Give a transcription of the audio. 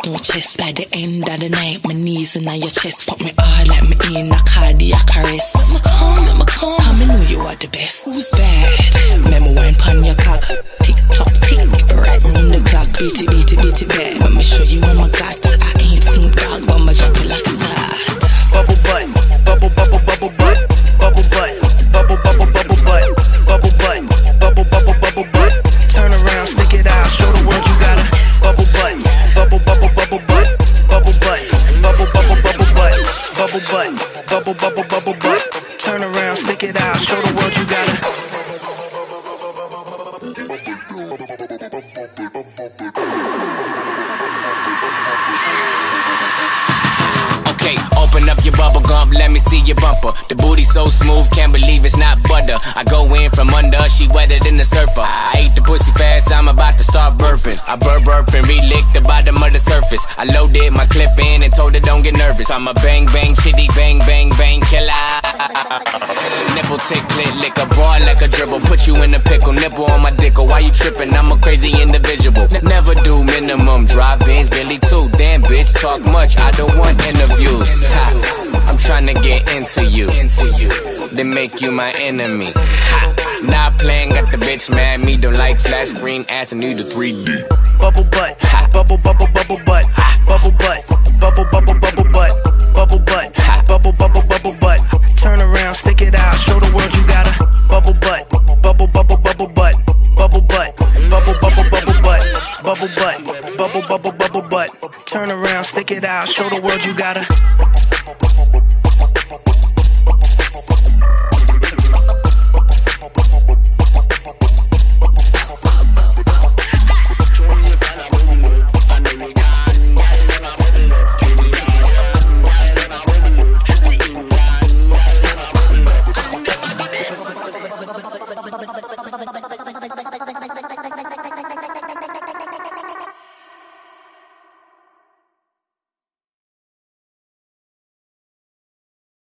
chest By the end of the night, my knees in your chest. Fuck me hard like me in a cardiac arrest. Make me come, me come. Come and know you are the best. Who's bad? Remember wine pon Okay, open up your bubble gum, let me see your bumper. The booty so smooth, can't believe it's not butter. I go in from under, she wetter than the surfer. I ate the pussy fast, I'm about to start burping. I burp burp and relick the bottom of the surface. I loaded my clip in and told her don't get nervous. I'm a bang bang chitty bang bang bang killer. Nipple tick lick a ball like a dribble. Put you in a pickle, nipple on my dick. Why you tripping? I'm a crazy individual. N- never do minimum. Drive Benz, Billy too. Bitch, talk much. I don't want interviews. Ha. I'm trying to get into you. Into you. Then make you my enemy. Ha. Not playing, got the bitch mad. Me don't like flat screen ass and need a 3D. bubble butt, bubble bubble bubble bubble, bubble, bubble butt. Turn around, stick it out, show the world you gotta.